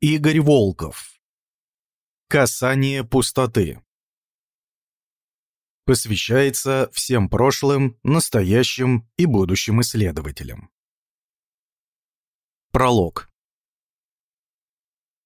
Игорь Волков. Касание пустоты. Посвящается всем прошлым, настоящим и будущим исследователям. Пролог.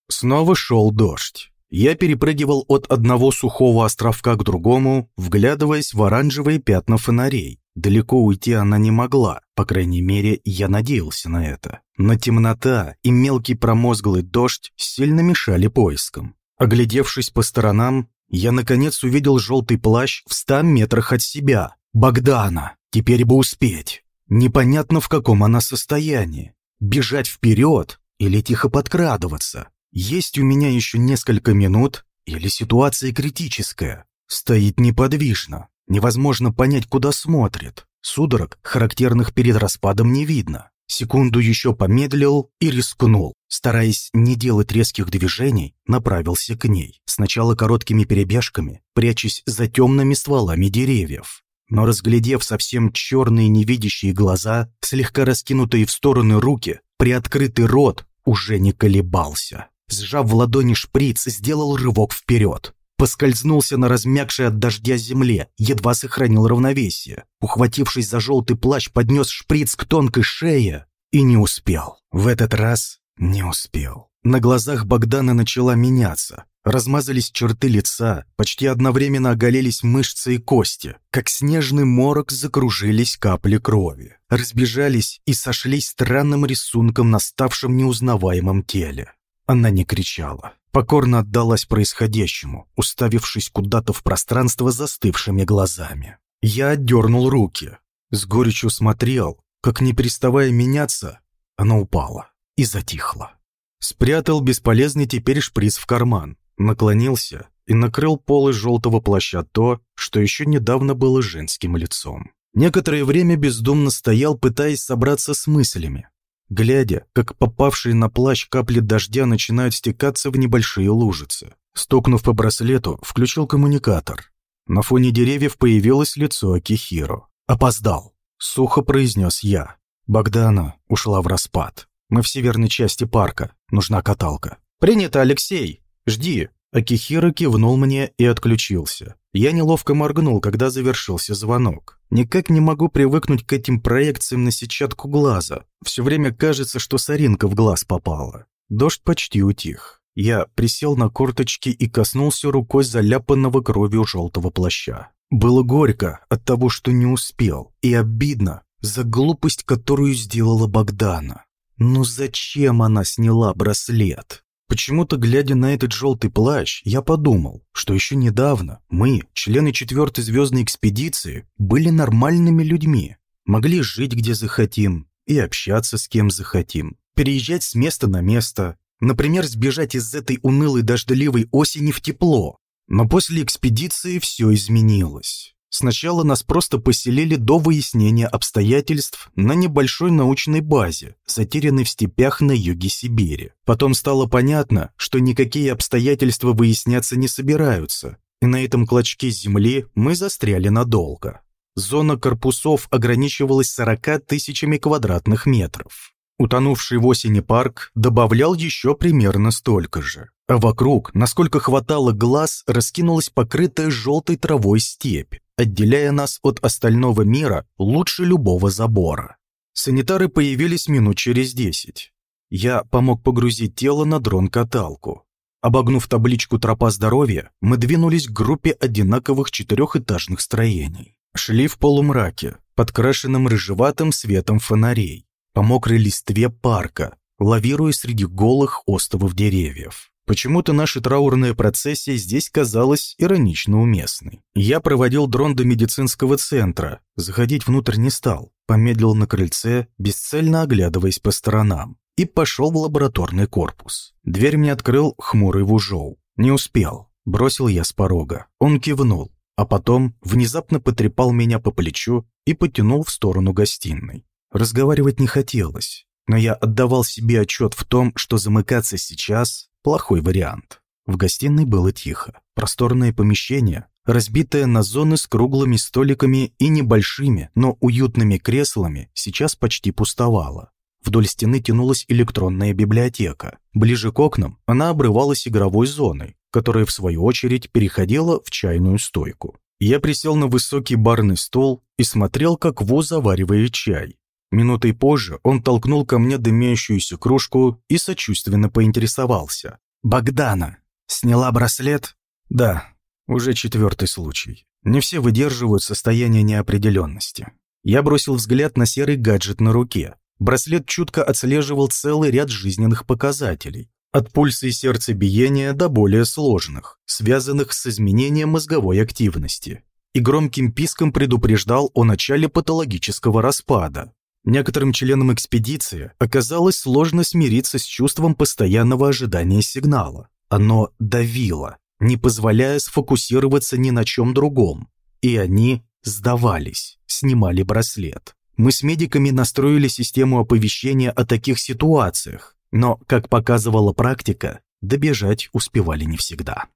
Снова шел дождь. Я перепрыгивал от одного сухого островка к другому, вглядываясь в оранжевые пятна фонарей, Далеко уйти она не могла, по крайней мере, я надеялся на это. Но темнота и мелкий промозглый дождь сильно мешали поискам. Оглядевшись по сторонам, я наконец увидел желтый плащ в ста метрах от себя. Богдана! Теперь бы успеть. Непонятно, в каком она состоянии. Бежать вперед или тихо подкрадываться. Есть у меня еще несколько минут или ситуация критическая. Стоит неподвижно, Невозможно понять, куда смотрит. Судорог, характерных перед распадом, не видно. Секунду еще помедлил и рискнул. Стараясь не делать резких движений, направился к ней. Сначала короткими перебежками, прячась за темными стволами деревьев. Но разглядев совсем черные невидящие глаза, слегка раскинутые в стороны руки, приоткрытый рот уже не колебался. Сжав в ладони шприц, сделал рывок вперед. Поскользнулся на размягшей от дождя земле, едва сохранил равновесие. Ухватившись за желтый плащ, поднес шприц к тонкой шее и не успел. В этот раз не успел. На глазах Богдана начала меняться. Размазались черты лица, почти одновременно оголились мышцы и кости. Как снежный морок закружились капли крови. Разбежались и сошлись странным рисунком на ставшем неузнаваемом теле. Она не кричала покорно отдалась происходящему, уставившись куда-то в пространство застывшими глазами. Я отдернул руки, с горечью смотрел, как, не переставая меняться, она упала и затихла. Спрятал бесполезный теперь шприц в карман, наклонился и накрыл полы желтого плаща то, что еще недавно было женским лицом. Некоторое время бездумно стоял, пытаясь собраться с мыслями, глядя, как попавшие на плащ капли дождя начинают стекаться в небольшие лужицы. Стукнув по браслету, включил коммуникатор. На фоне деревьев появилось лицо Акихиро. «Опоздал», — сухо произнес я. Богдана ушла в распад. Мы в северной части парка. Нужна каталка. «Принято, Алексей! Жди!» Акихиро кивнул мне и отключился. Я неловко моргнул, когда завершился звонок. Никак не могу привыкнуть к этим проекциям на сетчатку глаза. Все время кажется, что соринка в глаз попала. Дождь почти утих. Я присел на корточки и коснулся рукой заляпанного кровью желтого плаща. Было горько от того, что не успел, и обидно за глупость, которую сделала Богдана. Ну зачем она сняла браслет? Почему-то, глядя на этот желтый плащ, я подумал, что еще недавно мы, члены четвертой звездной экспедиции, были нормальными людьми, могли жить где захотим и общаться с кем захотим, переезжать с места на место, например, сбежать из этой унылой дождливой осени в тепло. Но после экспедиции все изменилось. Сначала нас просто поселили до выяснения обстоятельств на небольшой научной базе, затерянной в степях на юге Сибири. Потом стало понятно, что никакие обстоятельства выясняться не собираются, и на этом клочке земли мы застряли надолго. Зона корпусов ограничивалась 40 тысячами квадратных метров. Утонувший в осени парк добавлял еще примерно столько же. А вокруг, насколько хватало глаз, раскинулась покрытая желтой травой степь, отделяя нас от остального мира лучше любого забора. Санитары появились минут через десять. Я помог погрузить тело на дрон-каталку. Обогнув табличку «Тропа здоровья», мы двинулись к группе одинаковых четырехэтажных строений. Шли в полумраке, подкрашенным рыжеватым светом фонарей, по мокрой листве парка, лавируя среди голых остовов деревьев. Почему-то наша траурная процессия здесь казалась иронично уместной. Я проводил дрон до медицинского центра, заходить внутрь не стал, помедлил на крыльце, бесцельно оглядываясь по сторонам, и пошел в лабораторный корпус. Дверь мне открыл хмурый Вужоу. Не успел, бросил я с порога. Он кивнул, а потом внезапно потрепал меня по плечу и потянул в сторону гостиной. Разговаривать не хотелось, но я отдавал себе отчет в том, что замыкаться сейчас Плохой вариант. В гостиной было тихо. Просторное помещение, разбитое на зоны с круглыми столиками и небольшими, но уютными креслами, сейчас почти пустовало. Вдоль стены тянулась электронная библиотека. Ближе к окнам она обрывалась игровой зоной, которая, в свою очередь, переходила в чайную стойку. Я присел на высокий барный стол и смотрел, как Во заваривает чай. Минутой позже он толкнул ко мне дымящуюся кружку и сочувственно поинтересовался. «Богдана, сняла браслет?» «Да, уже четвертый случай. Не все выдерживают состояние неопределенности». Я бросил взгляд на серый гаджет на руке. Браслет чутко отслеживал целый ряд жизненных показателей. От пульса и сердцебиения до более сложных, связанных с изменением мозговой активности. И громким писком предупреждал о начале патологического распада. Некоторым членам экспедиции оказалось сложно смириться с чувством постоянного ожидания сигнала. Оно давило, не позволяя сфокусироваться ни на чем другом. И они сдавались, снимали браслет. Мы с медиками настроили систему оповещения о таких ситуациях, но, как показывала практика, добежать успевали не всегда.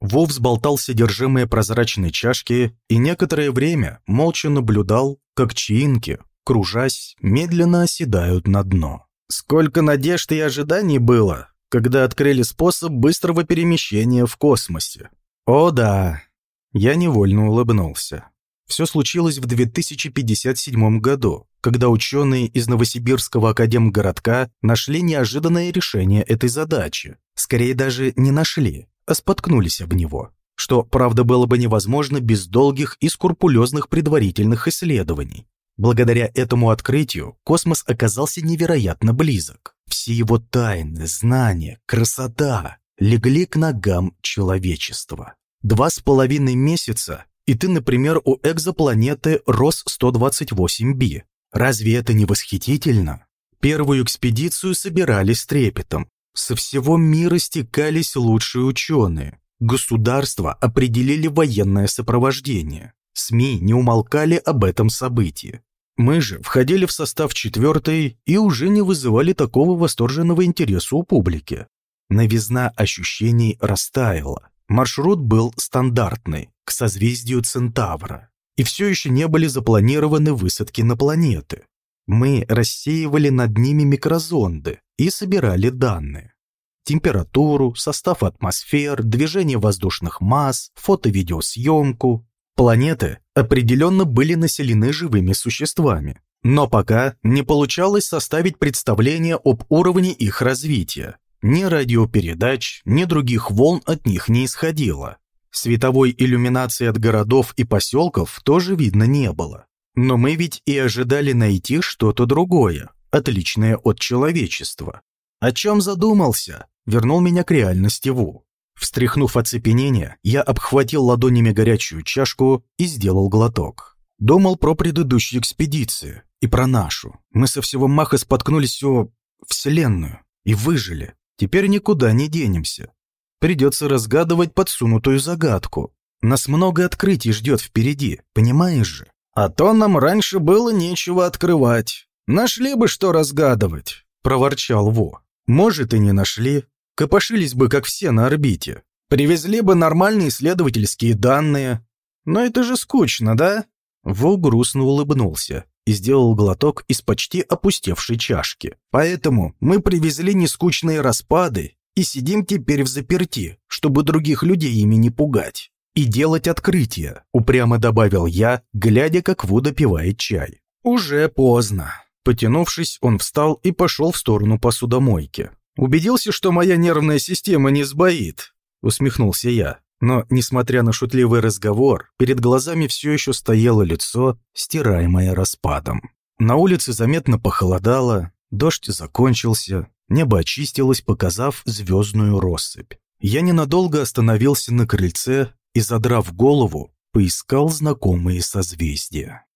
Вов сболтал содержимое прозрачной чашки и некоторое время молча наблюдал, как чаинки, кружась, медленно оседают на дно. Сколько надежд и ожиданий было, когда открыли способ быстрого перемещения в космосе. О да, я невольно улыбнулся. Все случилось в 2057 году, когда ученые из Новосибирского академгородка нашли неожиданное решение этой задачи. Скорее даже не нашли, а споткнулись об него. Что, правда, было бы невозможно без долгих и скрупулезных предварительных исследований. Благодаря этому открытию космос оказался невероятно близок. Все его тайны, знания, красота легли к ногам человечества. Два с половиной месяца, и ты, например, у экзопланеты Рос-128b. Разве это не восхитительно? Первую экспедицию собирали с трепетом. Со всего мира стекались лучшие ученые. Государства определили военное сопровождение. СМИ не умолкали об этом событии. Мы же входили в состав четвертой и уже не вызывали такого восторженного интереса у публики. Новизна ощущений растаяла. Маршрут был стандартный, к созвездию Центавра. И все еще не были запланированы высадки на планеты. Мы рассеивали над ними микрозонды и собирали данные. Температуру, состав атмосфер, движение воздушных масс, фото-видеосъемку, Планеты определенно были населены живыми существами, но пока не получалось составить представление об уровне их развития. Ни радиопередач, ни других волн от них не исходило. Световой иллюминации от городов и поселков тоже видно не было. Но мы ведь и ожидали найти что-то другое, отличное от человечества. О чем задумался? Вернул меня к реальности Ву. Встряхнув оцепенение, я обхватил ладонями горячую чашку и сделал глоток. Думал про предыдущую экспедицию и про нашу. Мы со всего маха споткнулись о Вселенную и выжили. Теперь никуда не денемся. Придется разгадывать подсунутую загадку. Нас много открытий ждет впереди, понимаешь же? А то нам раньше было нечего открывать. Нашли бы что разгадывать, проворчал Во. Может, и не нашли, Копошились бы, как все, на орбите. Привезли бы нормальные исследовательские данные. Но это же скучно, да?» Во грустно улыбнулся и сделал глоток из почти опустевшей чашки. «Поэтому мы привезли нескучные распады и сидим теперь в заперти, чтобы других людей ими не пугать. И делать открытия», — упрямо добавил я, глядя, как Ву допивает чай. «Уже поздно». Потянувшись, он встал и пошел в сторону посудомойки. «Убедился, что моя нервная система не сбоит», — усмехнулся я. Но, несмотря на шутливый разговор, перед глазами все еще стояло лицо, стираемое распадом. На улице заметно похолодало, дождь закончился, небо очистилось, показав звездную россыпь. Я ненадолго остановился на крыльце и, задрав голову, поискал знакомые созвездия.